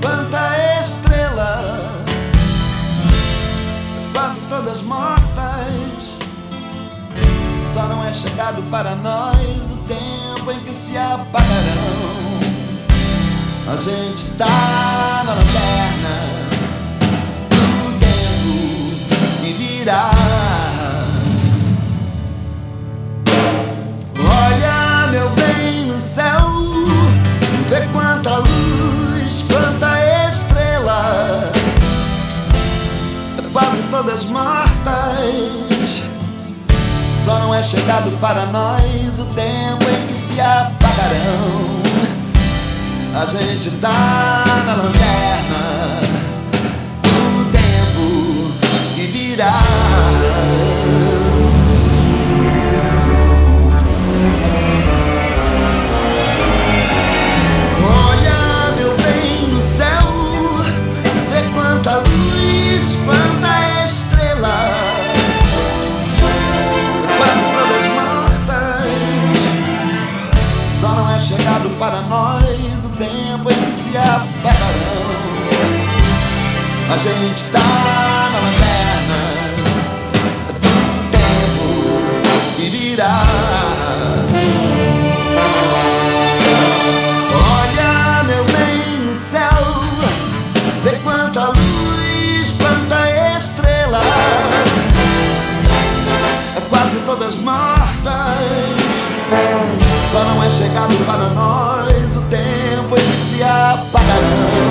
quanta estrela, quase todas mortas. Só não é chegado para nós o tempo em que se apagarão. A gente tá na mortas. Só não é chegado para nós o tempo em que se apagarão. A gente tá na lanterna do tempo que virá. A gente tá na lanterna do tempo que virá. Olha, meu bem, no céu, vê quanta luz, quanta estrela, quase todas mortas. Só não é chegado para nós o tempo em que se apagarão.